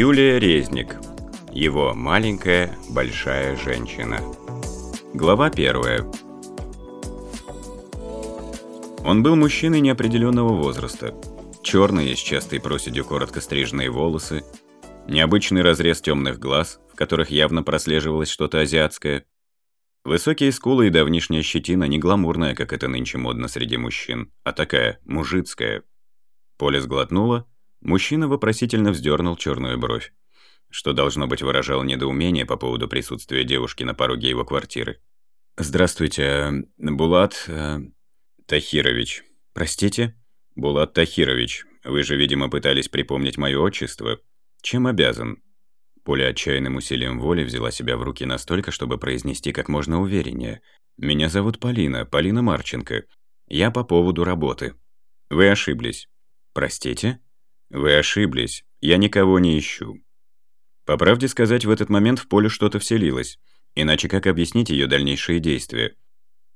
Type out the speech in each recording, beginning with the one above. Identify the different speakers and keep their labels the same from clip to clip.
Speaker 1: Юлия Резник. Его маленькая большая женщина. Глава первая. Он был мужчиной неопределенного возраста. Черные, с частой проседью коротко стриженные волосы, необычный разрез темных глаз, в которых явно прослеживалось что-то азиатское, высокие скулы и давнишняя щетина не гламурная, как это нынче модно среди мужчин, а такая, мужицкая. Поле сглотнула, мужчина вопросительно вздернул черную бровь, что должно быть выражало недоумение по поводу присутствия девушки на пороге его квартиры. «Здравствуйте, э, Булат...» э, «Тахирович. Простите?» «Булат Тахирович, вы же, видимо, пытались припомнить мое отчество. Чем обязан?» Поля отчаянным усилием воли взяла себя в руки настолько, чтобы произнести как можно увереннее. «Меня зовут Полина, Полина Марченко. Я по поводу работы». «Вы ошиблись». «Простите?» «Вы ошиблись. Я никого не ищу». По правде сказать, в этот момент в поле что-то вселилось. Иначе как объяснить ее дальнейшие действия?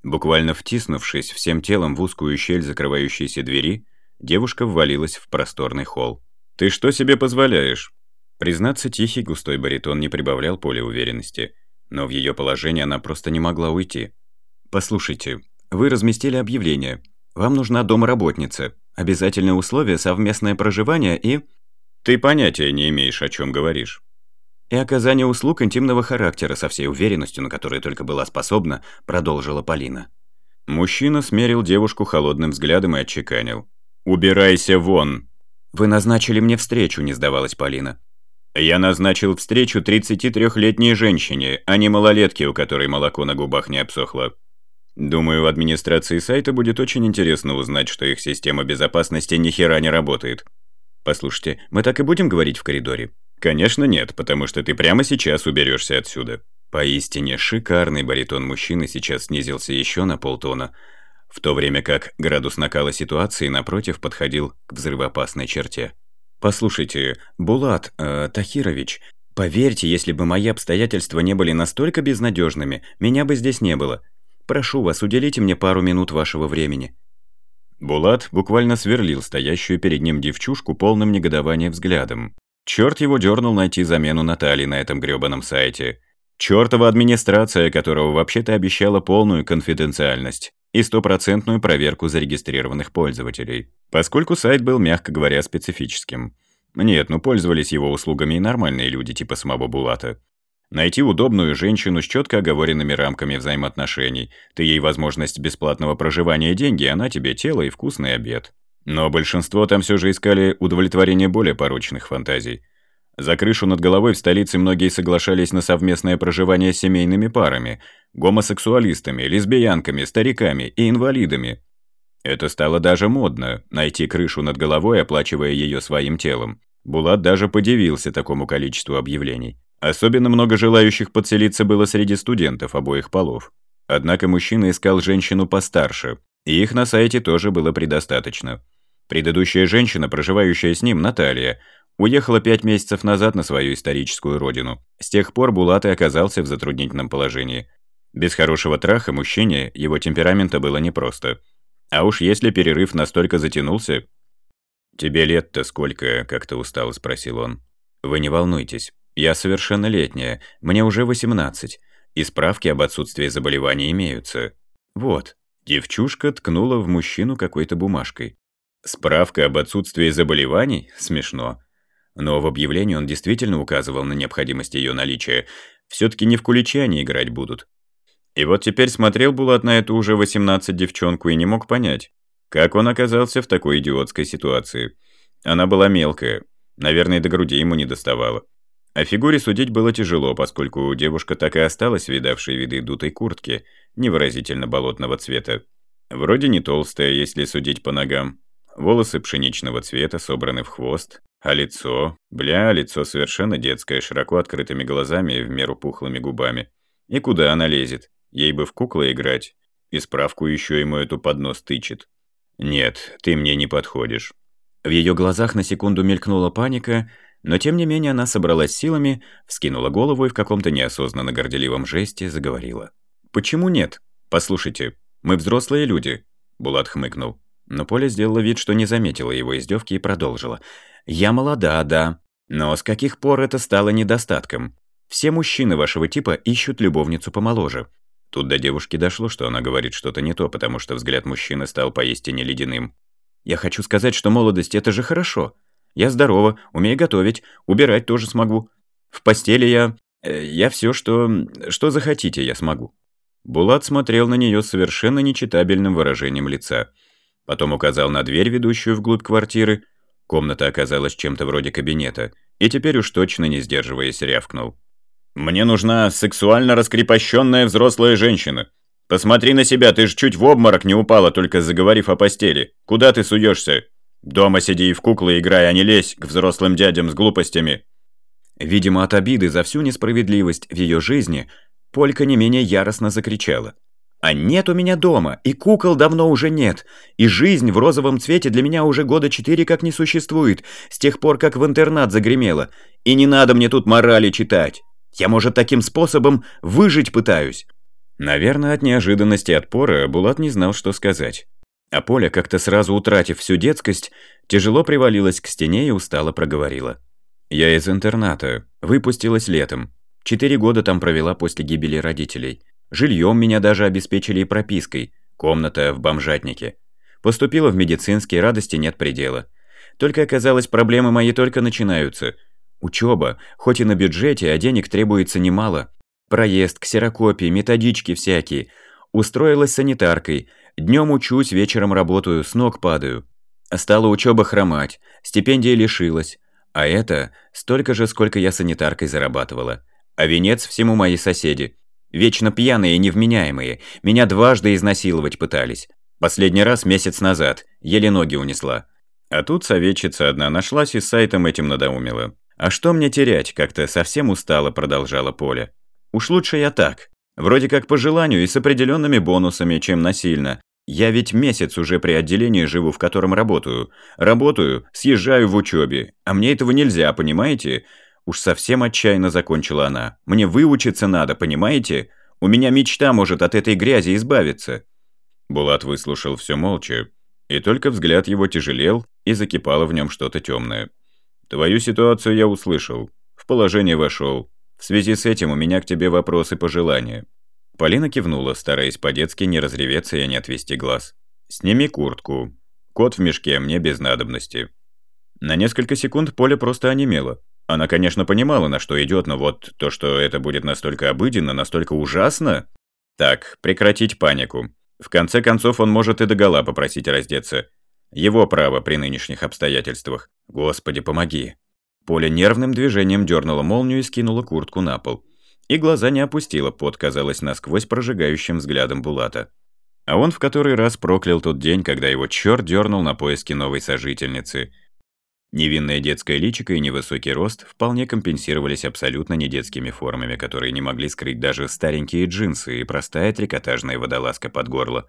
Speaker 1: Буквально втиснувшись всем телом в узкую щель закрывающейся двери, девушка ввалилась в просторный холл. «Ты что себе позволяешь?» Признаться, тихий густой баритон не прибавлял поле уверенности, но в ее положении она просто не могла уйти. «Послушайте, вы разместили объявление. Вам нужна домработница. Обязательное условие – совместное проживание и...» «Ты понятия не имеешь, о чем говоришь» и оказание услуг интимного характера со всей уверенностью, на которую только была способна, продолжила Полина. Мужчина смерил девушку холодным взглядом и отчеканил. «Убирайся вон!» «Вы назначили мне встречу», — не сдавалась Полина. «Я назначил встречу 33-летней женщине, а не малолетке, у которой молоко на губах не обсохло. Думаю, в администрации сайта будет очень интересно узнать, что их система безопасности ни хера не работает. Послушайте, мы так и будем говорить в коридоре?» «Конечно нет, потому что ты прямо сейчас уберешься отсюда». Поистине шикарный баритон мужчины сейчас снизился еще на полтона, в то время как градус накала ситуации напротив подходил к взрывоопасной черте. «Послушайте, Булат э, Тахирович, поверьте, если бы мои обстоятельства не были настолько безнадежными, меня бы здесь не было. Прошу вас, уделите мне пару минут вашего времени». Булат буквально сверлил стоящую перед ним девчушку полным негодования взглядом. Черт его дернул найти замену Натальи на этом грёбаном сайте. Чёртова администрация, которого вообще-то обещала полную конфиденциальность и стопроцентную проверку зарегистрированных пользователей, поскольку сайт был, мягко говоря, специфическим. Нет, ну пользовались его услугами и нормальные люди типа самого Булата. Найти удобную женщину с четко оговоренными рамками взаимоотношений. Ты ей возможность бесплатного проживания и деньги, она тебе тело и вкусный обед. Но большинство там все же искали удовлетворение более порочных фантазий. За крышу над головой в столице многие соглашались на совместное проживание с семейными парами, гомосексуалистами, лесбиянками, стариками и инвалидами. Это стало даже модно – найти крышу над головой, оплачивая ее своим телом. Булат даже подивился такому количеству объявлений. Особенно много желающих подселиться было среди студентов обоих полов. Однако мужчина искал женщину постарше, и их на сайте тоже было предостаточно. Предыдущая женщина, проживающая с ним, Наталья, уехала пять месяцев назад на свою историческую родину. С тех пор Булат и оказался в затруднительном положении. Без хорошего траха мужчине его темперамента было непросто. А уж если перерыв настолько затянулся... «Тебе лет-то сколько?» – как-то устало спросил он. «Вы не волнуйтесь. Я совершеннолетняя, мне уже 18, и справки об отсутствии заболеваний имеются. Вот». Девчушка ткнула в мужчину какой-то бумажкой. Справка об отсутствии заболеваний? Смешно. Но в объявлении он действительно указывал на необходимость ее наличия. Все-таки не в куличе они играть будут. И вот теперь смотрел Булат на эту уже 18 девчонку и не мог понять, как он оказался в такой идиотской ситуации. Она была мелкая, наверное, до груди ему не доставала. О фигуре судить было тяжело, поскольку девушка так и осталась видавшей виды дутой куртки, невыразительно болотного цвета. Вроде не толстая, если судить по ногам, Волосы пшеничного цвета собраны в хвост, а лицо... Бля, лицо совершенно детское, широко открытыми глазами и в меру пухлыми губами. И куда она лезет? Ей бы в куклы играть. И справку еще ему эту под нос тычет. Нет, ты мне не подходишь. В ее глазах на секунду мелькнула паника, но тем не менее она собралась силами, вскинула голову и в каком-то неосознанно горделивом жесте заговорила. «Почему нет? Послушайте, мы взрослые люди», — Булат хмыкнул. Но Поля сделала вид, что не заметила его издевки и продолжила. «Я молода, да. Но с каких пор это стало недостатком? Все мужчины вашего типа ищут любовницу помоложе. Тут до девушки дошло, что она говорит что-то не то, потому что взгляд мужчины стал поистине ледяным. «Я хочу сказать, что молодость — это же хорошо. Я здорова, умею готовить, убирать тоже смогу. В постели я... Э, я все, что... что захотите, я смогу». Булат смотрел на нее совершенно нечитабельным выражением лица. Потом указал на дверь, ведущую вглубь квартиры. Комната оказалась чем-то вроде кабинета. И теперь уж точно не сдерживаясь рявкнул. «Мне нужна сексуально раскрепощенная взрослая женщина. Посмотри на себя, ты ж чуть в обморок не упала, только заговорив о постели. Куда ты суешься? Дома сиди и в куклы играй, а не лезь к взрослым дядям с глупостями». Видимо, от обиды за всю несправедливость в ее жизни, Полька не менее яростно закричала. «А нет у меня дома, и кукол давно уже нет, и жизнь в розовом цвете для меня уже года четыре как не существует, с тех пор, как в интернат загремела, и не надо мне тут морали читать». Я, может, таким способом выжить пытаюсь». Наверное, от неожиданности отпора Булат не знал, что сказать. А Поля, как-то сразу утратив всю детскость, тяжело привалилась к стене и устало проговорила. «Я из интерната. Выпустилась летом. Четыре года там провела после гибели родителей. Жильем меня даже обеспечили и пропиской. Комната в бомжатнике. Поступила в медицинский, радости нет предела. Только оказалось, проблемы мои только начинаются – Учеба, хоть и на бюджете, а денег требуется немало. Проезд, ксерокопии, методички всякие. Устроилась санитаркой. Днем учусь, вечером работаю, с ног падаю. Стала учеба хромать, стипендия лишилась. А это столько же, сколько я санитаркой зарабатывала. А венец всему мои соседи. Вечно пьяные и невменяемые. Меня дважды изнасиловать пытались. Последний раз месяц назад. Еле ноги унесла. А тут советчица одна нашлась и сайтом этим надоумила. «А что мне терять?» – как-то совсем устало продолжала Поля. «Уж лучше я так. Вроде как по желанию и с определенными бонусами, чем насильно. Я ведь месяц уже при отделении живу, в котором работаю. Работаю, съезжаю в учебе. А мне этого нельзя, понимаете? Уж совсем отчаянно закончила она. Мне выучиться надо, понимаете? У меня мечта может от этой грязи избавиться». Булат выслушал все молча, и только взгляд его тяжелел, и закипало в нем что-то темное. Твою ситуацию я услышал. В положение вошел. В связи с этим у меня к тебе вопросы пожелания». Полина кивнула, стараясь по-детски не разреветься и не отвести глаз. «Сними куртку. Кот в мешке, мне без надобности». На несколько секунд Поля просто онемела. Она, конечно, понимала, на что идет, но вот то, что это будет настолько обыденно, настолько ужасно... Так, прекратить панику. В конце концов, он может и догола попросить раздеться. Его право при нынешних обстоятельствах. Господи, помоги. Поля нервным движением дернула молнию и скинула куртку на пол. И глаза не опустила, под казалось насквозь прожигающим взглядом Булата. А он в который раз проклял тот день, когда его черт дернул на поиски новой сожительницы. Невинное детское личико и невысокий рост вполне компенсировались абсолютно недетскими формами, которые не могли скрыть даже старенькие джинсы и простая трикотажная водолазка под горло.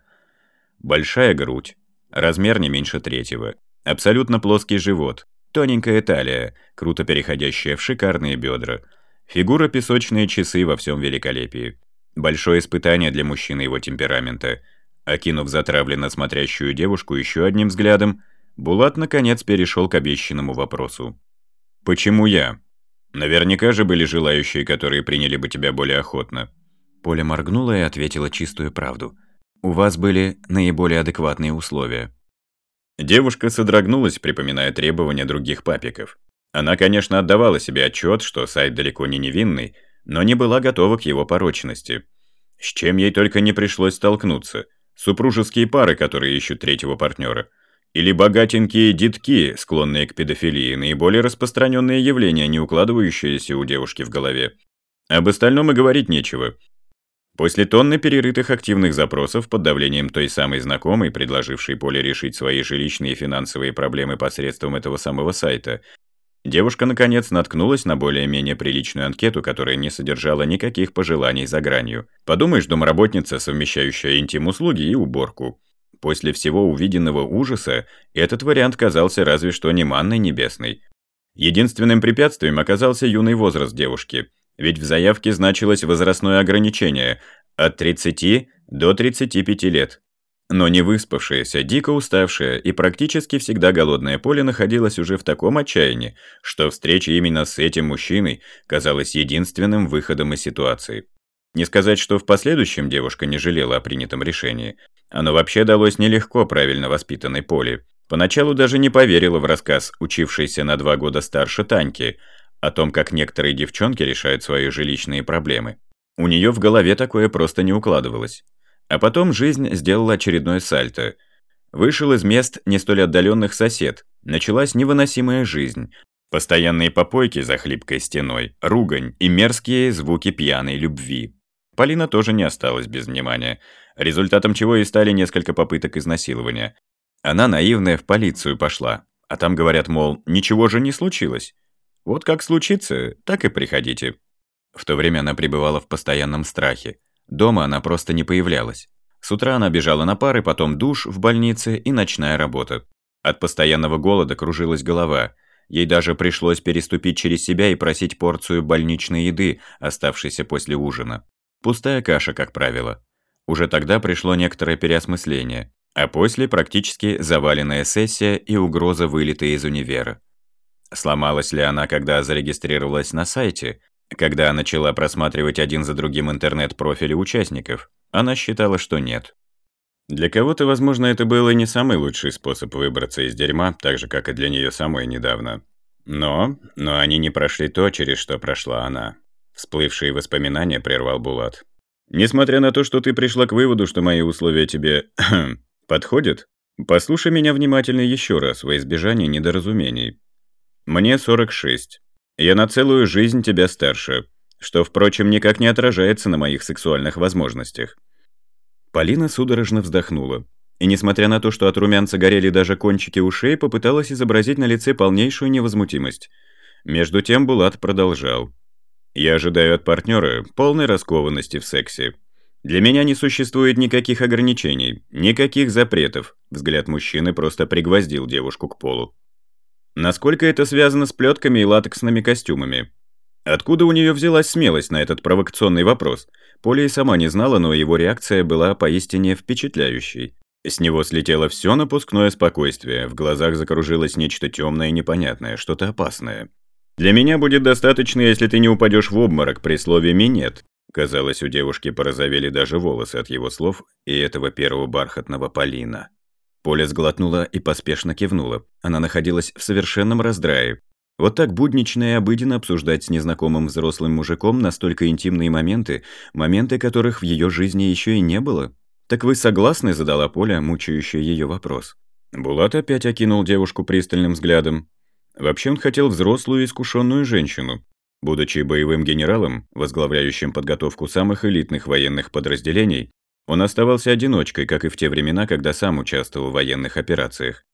Speaker 1: Большая грудь, Размер не меньше третьего. Абсолютно плоский живот. Тоненькая талия, круто переходящая в шикарные бедра. Фигура песочные часы во всем великолепии. Большое испытание для мужчины его темперамента. Окинув затравленно смотрящую девушку еще одним взглядом, Булат наконец перешел к обещанному вопросу. «Почему я? Наверняка же были желающие, которые приняли бы тебя более охотно». Поля моргнула и ответила чистую правду. У вас были наиболее адекватные условия. Девушка содрогнулась, припоминая требования других папиков. Она, конечно, отдавала себе отчет, что сайт далеко не невинный, но не была готова к его порочности. С чем ей только не пришлось столкнуться. Супружеские пары, которые ищут третьего партнера. Или богатенькие детки, склонные к педофилии, наиболее распространенное явление, не укладывающееся у девушки в голове. Об остальном и говорить нечего. После тонны перерытых активных запросов под давлением той самой знакомой, предложившей Поле решить свои жилищные и финансовые проблемы посредством этого самого сайта, девушка наконец наткнулась на более-менее приличную анкету, которая не содержала никаких пожеланий за гранью. Подумаешь, домработница, совмещающая интим-услуги и уборку. После всего увиденного ужаса этот вариант казался разве что не манной небесной. Единственным препятствием оказался юный возраст девушки – ведь в заявке значилось возрастное ограничение от 30 до 35 лет. Но не выспавшаяся, дико уставшая и практически всегда голодная Поля находилась уже в таком отчаянии, что встреча именно с этим мужчиной казалась единственным выходом из ситуации. Не сказать, что в последующем девушка не жалела о принятом решении. Оно вообще далось нелегко правильно воспитанной Поле. Поначалу даже не поверила в рассказ, учившейся на два года старше Таньки, о том, как некоторые девчонки решают свои жилищные проблемы. У нее в голове такое просто не укладывалось. А потом жизнь сделала очередное сальто. Вышел из мест не столь отдаленных сосед. Началась невыносимая жизнь. Постоянные попойки за хлипкой стеной, ругань и мерзкие звуки пьяной любви. Полина тоже не осталась без внимания, результатом чего и стали несколько попыток изнасилования. Она наивная в полицию пошла, а там говорят, мол, ничего же не случилось. Вот как случится, так и приходите. В то время она пребывала в постоянном страхе. Дома она просто не появлялась. С утра она бежала на пары, потом душ в больнице и ночная работа. От постоянного голода кружилась голова. Ей даже пришлось переступить через себя и просить порцию больничной еды, оставшейся после ужина. Пустая каша, как правило. Уже тогда пришло некоторое переосмысление, а после практически заваленная сессия и угроза вылета из универа. Сломалась ли она, когда зарегистрировалась на сайте, когда начала просматривать один за другим интернет-профили участников, она считала, что нет. Для кого-то, возможно, это был и не самый лучший способ выбраться из дерьма, так же, как и для нее самой недавно. Но, но они не прошли то, через что прошла она. Всплывшие воспоминания прервал Булат. «Несмотря на то, что ты пришла к выводу, что мои условия тебе подходят, послушай меня внимательно еще раз во избежание недоразумений. Мне 46. Я на целую жизнь тебя старше, что, впрочем, никак не отражается на моих сексуальных возможностях». Полина судорожно вздохнула. И, несмотря на то, что от румянца горели даже кончики ушей, попыталась изобразить на лице полнейшую невозмутимость. Между тем Булат продолжал. «Я ожидаю от партнера полной раскованности в сексе. Для меня не существует никаких ограничений, никаких запретов». Взгляд мужчины просто пригвоздил девушку к полу. Насколько это связано с плетками и латексными костюмами? Откуда у нее взялась смелость на этот провокационный вопрос? Поля и сама не знала, но его реакция была поистине впечатляющей. С него слетело все напускное спокойствие, в глазах закружилось нечто темное и непонятное, что-то опасное. «Для меня будет достаточно, если ты не упадешь в обморок при слове «минет». Казалось, у девушки порозовели даже волосы от его слов и этого первого бархатного Полина. Поля сглотнула и поспешно кивнула. Она находилась в совершенном раздрае. Вот так буднично и обыденно обсуждать с незнакомым взрослым мужиком настолько интимные моменты, моменты которых в ее жизни еще и не было. «Так вы согласны?» – задала Поля, мучающая ее вопрос. Булат опять окинул девушку пристальным взглядом. Вообще он хотел взрослую искушенную женщину. Будучи боевым генералом, возглавляющим подготовку самых элитных военных подразделений, он оставался одиночкой, как и в те времена, когда сам участвовал в военных операциях.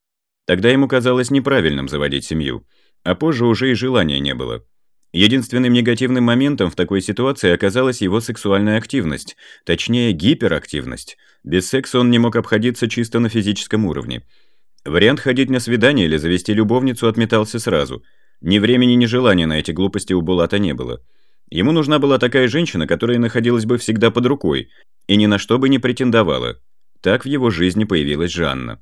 Speaker 1: Тогда ему казалось неправильным заводить семью, а позже уже и желания не было. Единственным негативным моментом в такой ситуации оказалась его сексуальная активность, точнее гиперактивность. Без секса он не мог обходиться чисто на физическом уровне. Вариант ходить на свидание или завести любовницу отметался сразу. Ни времени, ни желания на эти глупости у Булата не было. Ему нужна была такая женщина, которая находилась бы всегда под рукой, и ни на что бы не претендовала. Так в его жизни появилась Жанна.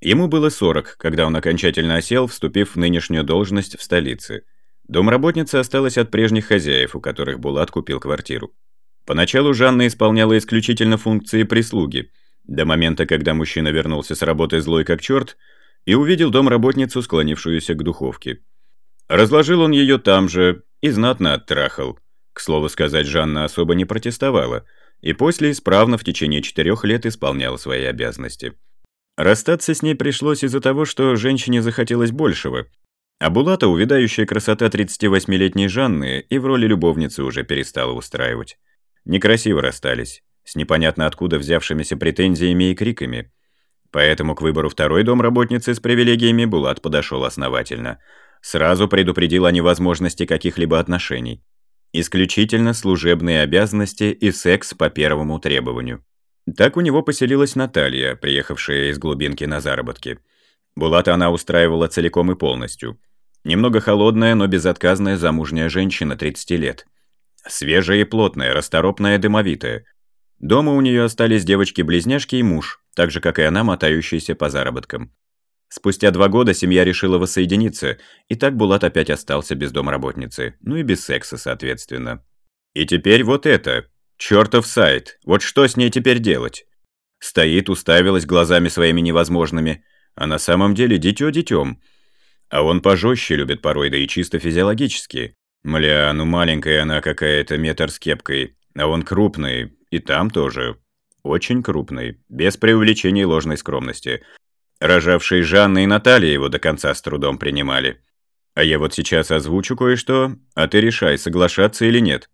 Speaker 1: Ему было 40, когда он окончательно осел, вступив в нынешнюю должность в столице. Домработница осталась от прежних хозяев, у которых Булат купил квартиру. Поначалу Жанна исполняла исключительно функции прислуги, до момента, когда мужчина вернулся с работы злой как черт и увидел домработницу, склонившуюся к духовке. Разложил он ее там же и знатно оттрахал. К слову сказать, Жанна особо не протестовала – и после исправно в течение четырех лет исполняла свои обязанности. Расстаться с ней пришлось из-за того, что женщине захотелось большего, а Булата увядающая красота 38-летней Жанны и в роли любовницы уже перестала устраивать. Некрасиво расстались, с непонятно откуда взявшимися претензиями и криками. Поэтому к выбору второй домработницы с привилегиями Булат подошел основательно. Сразу предупредил о невозможности каких-либо отношений. Исключительно служебные обязанности и секс по первому требованию. Так у него поселилась Наталья, приехавшая из глубинки на заработки. Булата она устраивала целиком и полностью. Немного холодная, но безотказная замужняя женщина 30 лет. Свежая и плотная, расторопная, дымовитая. Дома у нее остались девочки-близняшки и муж, так же, как и она, мотающаяся по заработкам. Спустя два года семья решила воссоединиться, и так Булат опять остался без домработницы, ну и без секса, соответственно. И теперь вот это. Чёртов сайт. Вот что с ней теперь делать? Стоит, уставилась глазами своими невозможными, а на самом деле дитё детём. А он пожестче любит порой, да и чисто физиологически. Мля, ну маленькая она какая-то, метр с кепкой, а он крупный, и там тоже. Очень крупный, без преувеличения и ложной скромности. Рожавшие Жанна и Наталья его до конца с трудом принимали. А я вот сейчас озвучу кое-что, а ты решай, соглашаться или нет.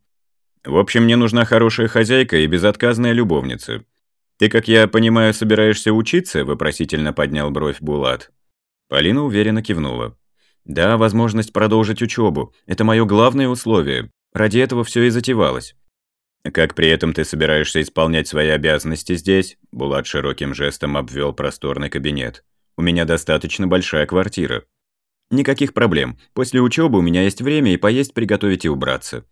Speaker 1: В общем, мне нужна хорошая хозяйка и безотказная любовница. Ты, как я понимаю, собираешься учиться?» – вопросительно поднял бровь Булат. Полина уверенно кивнула. «Да, возможность продолжить учебу. Это мое главное условие. Ради этого все и затевалось». «Как при этом ты собираешься исполнять свои обязанности здесь?» Булат широким жестом обвел просторный кабинет. «У меня достаточно большая квартира». «Никаких проблем. После учебы у меня есть время и поесть, приготовить и убраться».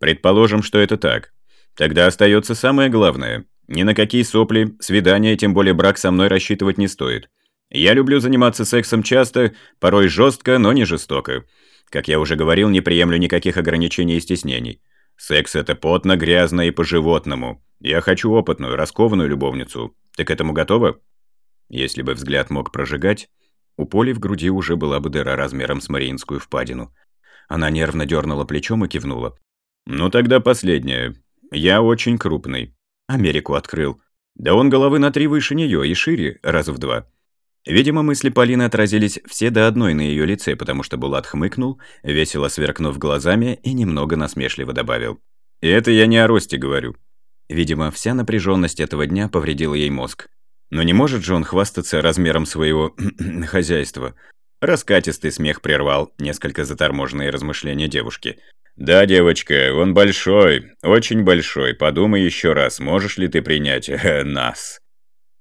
Speaker 1: «Предположим, что это так. Тогда остается самое главное. Ни на какие сопли, свидания, тем более брак со мной рассчитывать не стоит. Я люблю заниматься сексом часто, порой жестко, но не жестоко. Как я уже говорил, не приемлю никаких ограничений и стеснений. Секс – это потно, грязно и по-животному. Я хочу опытную, раскованную любовницу. Ты к этому готова?» Если бы взгляд мог прожигать, у Поли в груди уже была бы дыра размером с Мариинскую впадину. Она нервно дернула плечом и кивнула. «Ну тогда последнее. Я очень крупный. Америку открыл. Да он головы на три выше нее и шире, раза в два. Видимо, мысли Полины отразились все до одной на ее лице, потому что Булат хмыкнул, весело сверкнув глазами и немного насмешливо добавил. «И это я не о росте говорю». Видимо, вся напряженность этого дня повредила ей мозг. Но не может же он хвастаться размером своего хозяйства. Раскатистый смех прервал несколько заторможенные размышления девушки. «Да, девочка, он большой, очень большой. Подумай еще раз, можешь ли ты принять э, нас?»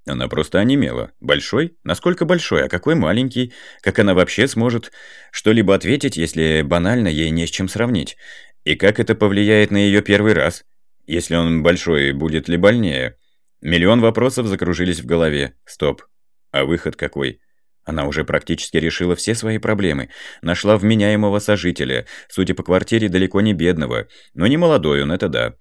Speaker 1: Она просто онемела. Большой? Насколько большой, а какой маленький? Как она вообще сможет что-либо ответить, если банально ей не с чем сравнить? И как это повлияет на ее первый раз? Если он большой, будет ли больнее? Миллион вопросов закружились в голове. Стоп. А выход какой? Она уже практически решила все свои проблемы. Нашла вменяемого сожителя, судя по квартире, далеко не бедного. Но не молодой он, это да.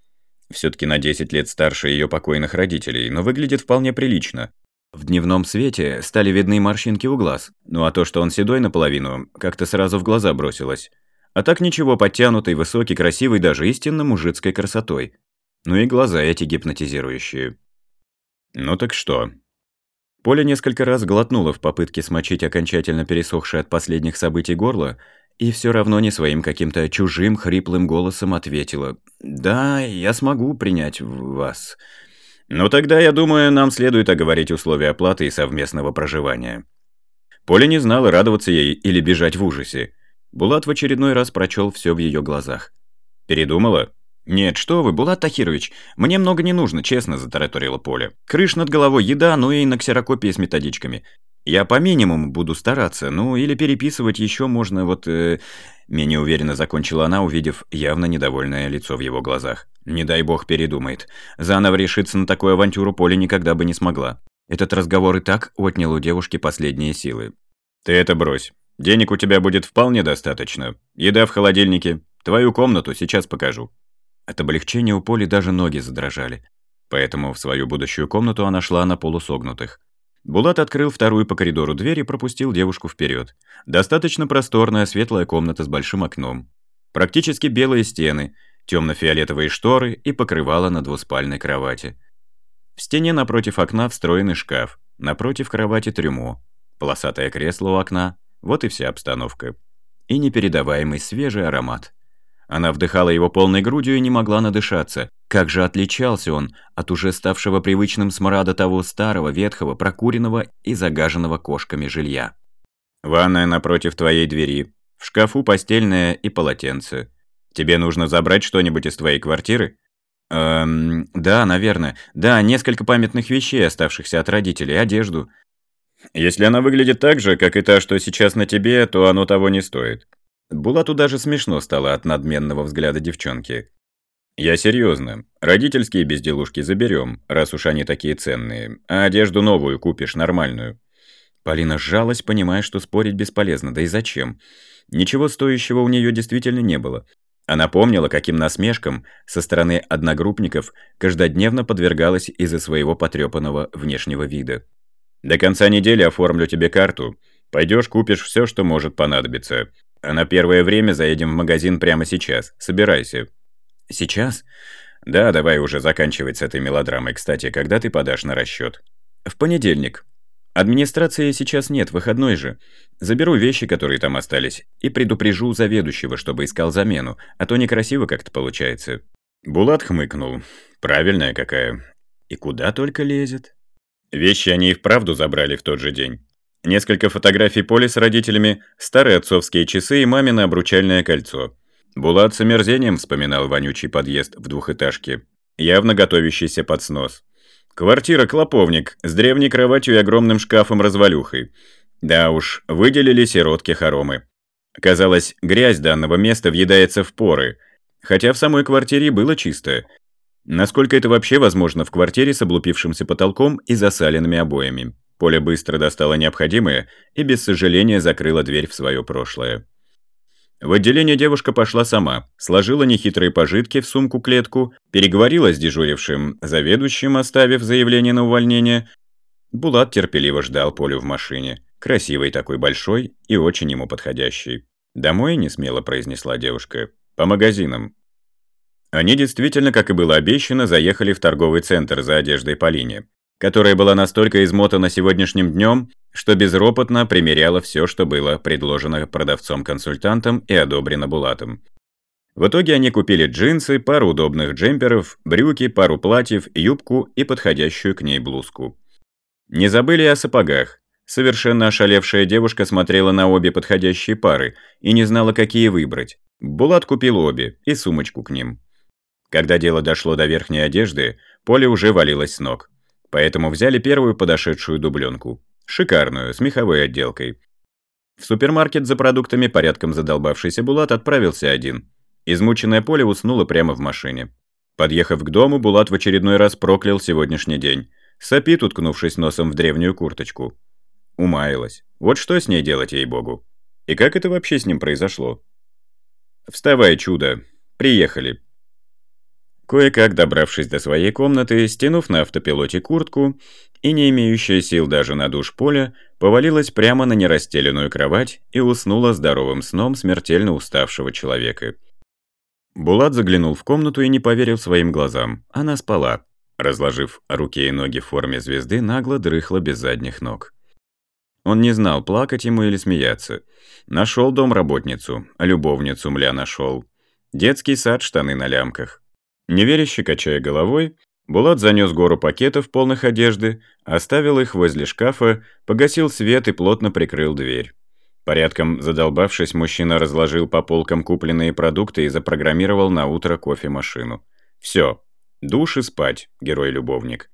Speaker 1: Все-таки на 10 лет старше ее покойных родителей, но выглядит вполне прилично. В дневном свете стали видны морщинки у глаз, ну а то, что он седой наполовину, как-то сразу в глаза бросилось. А так ничего, подтянутый, высокий, красивый, даже истинно мужицкой красотой. Ну и глаза эти гипнотизирующие. Ну так что? Поля несколько раз глотнула в попытке смочить окончательно пересохшее от последних событий горло, и все равно не своим каким-то чужим хриплым голосом ответила. «Да, я смогу принять вас». «Ну тогда, я думаю, нам следует оговорить условия оплаты и совместного проживания». Поля не знала, радоваться ей или бежать в ужасе. Булат в очередной раз прочел все в ее глазах. «Передумала?» «Нет, что вы, Булат Тахирович, мне много не нужно, честно», – затараторила Поля. «Крыш над головой, еда, ну и на ксерокопии с методичками. Я по минимуму буду стараться, ну или переписывать еще можно, вот... Э, менее уверенно закончила она, увидев явно недовольное лицо в его глазах. Не дай бог передумает. Заново решиться на такую авантюру Поля никогда бы не смогла. Этот разговор и так отнял у девушки последние силы. «Ты это брось. Денег у тебя будет вполне достаточно. Еда в холодильнике. Твою комнату сейчас покажу». От облегчения у Поли даже ноги задрожали. Поэтому в свою будущую комнату она шла на полусогнутых. Булат открыл вторую по коридору дверь и пропустил девушку вперед. Достаточно просторная светлая комната с большим окном. Практически белые стены, темно-фиолетовые шторы и покрывало на двуспальной кровати. В стене напротив окна встроенный шкаф, напротив кровати трюмо, полосатое кресло у окна, вот и вся обстановка. И непередаваемый свежий аромат. Она вдыхала его полной грудью и не могла надышаться. Как же отличался он от уже ставшего привычным смрада того старого, ветхого, прокуренного и загаженного кошками жилья. «Ванная напротив твоей двери. В шкафу постельное и полотенце. Тебе нужно забрать что-нибудь из твоей квартиры?» «Эм, да, наверное. Да, несколько памятных вещей, оставшихся от родителей, одежду». «Если она выглядит так же, как и та, что сейчас на тебе, то оно того не стоит. Булату даже смешно стало от надменного взгляда девчонки. Я серьезно. Родительские безделушки заберем, раз уж они такие ценные, а одежду новую купишь, нормальную. Полина сжалась, понимая, что спорить бесполезно, да и зачем? Ничего стоящего у нее действительно не было. Она помнила, каким насмешкам со стороны одногруппников каждодневно подвергалась из-за своего потрепанного внешнего вида. «До конца недели оформлю тебе карту. Пойдешь, купишь все, что может понадобиться. А на первое время заедем в магазин прямо сейчас. Собирайся». «Сейчас?» «Да, давай уже заканчивать с этой мелодрамой. Кстати, когда ты подашь на расчет?» «В понедельник. Администрации сейчас нет, выходной же. Заберу вещи, которые там остались, и предупрежу заведующего, чтобы искал замену, а то некрасиво как-то получается». Булат хмыкнул. «Правильная какая. И куда только лезет?» Вещи они и вправду забрали в тот же день. Несколько фотографий Поли с родителями, старые отцовские часы и мамино обручальное кольцо. Булат с омерзением вспоминал вонючий подъезд в двухэтажке, явно готовящийся под снос. Квартира «Клоповник» с древней кроватью и огромным шкафом-развалюхой. Да уж, выделили сиротки хоромы. Казалось, грязь данного места въедается в поры, хотя в самой квартире было чисто. Насколько это вообще возможно в квартире с облупившимся потолком и засаленными обоями? Поля быстро достала необходимое и без сожаления закрыла дверь в свое прошлое. В отделение девушка пошла сама, сложила нехитрые пожитки в сумку-клетку, переговорила с дежурившим заведующим, оставив заявление на увольнение. Булат терпеливо ждал Полю в машине. Красивый такой большой и очень ему подходящий. «Домой?» – не смело произнесла девушка. «По магазинам». Они действительно, как и было обещано, заехали в торговый центр за одеждой Полине которая была настолько измотана сегодняшним днем, что безропотно примеряла все, что было предложено продавцом-консультантом и одобрено Булатом. В итоге они купили джинсы, пару удобных джемперов, брюки, пару платьев, юбку и подходящую к ней блузку. Не забыли о сапогах. Совершенно ошалевшая девушка смотрела на обе подходящие пары и не знала, какие выбрать. Булат купил обе и сумочку к ним. Когда дело дошло до верхней одежды, Поле уже валилось с ног. Поэтому взяли первую подошедшую дубленку. Шикарную, с меховой отделкой. В супермаркет за продуктами порядком задолбавшийся Булат отправился один. Измученное поле уснуло прямо в машине. Подъехав к дому, Булат в очередной раз проклял сегодняшний день. Сопит, уткнувшись носом в древнюю курточку. Умаялась. Вот что с ней делать, ей-богу. И как это вообще с ним произошло? «Вставай, чудо. Приехали. Кое-как добравшись до своей комнаты, стянув на автопилоте куртку и не имеющая сил даже на душ поля, повалилась прямо на нерастеленную кровать и уснула здоровым сном смертельно уставшего человека. Булат заглянул в комнату и не поверил своим глазам. Она спала. Разложив руки и ноги в форме звезды, нагло дрыхла без задних ног. Он не знал, плакать ему или смеяться. Нашел домработницу, любовницу мля нашел. Детский сад, штаны на лямках. Неверяще качая головой, Булат занес гору пакетов, полных одежды, оставил их возле шкафа, погасил свет и плотно прикрыл дверь. Порядком задолбавшись, мужчина разложил по полкам купленные продукты и запрограммировал на утро кофемашину. Все. Душ и спать, герой-любовник.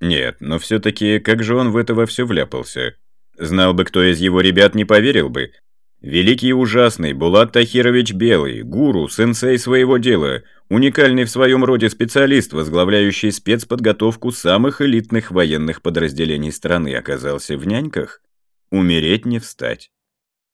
Speaker 1: Нет, но все-таки как же он в это во все вляпался? Знал бы, кто из его ребят, не поверил бы. Великий и ужасный Булат Тахирович Белый, гуру, сенсей своего дела, уникальный в своем роде специалист, возглавляющий спецподготовку самых элитных военных подразделений страны, оказался в няньках? Умереть не встать.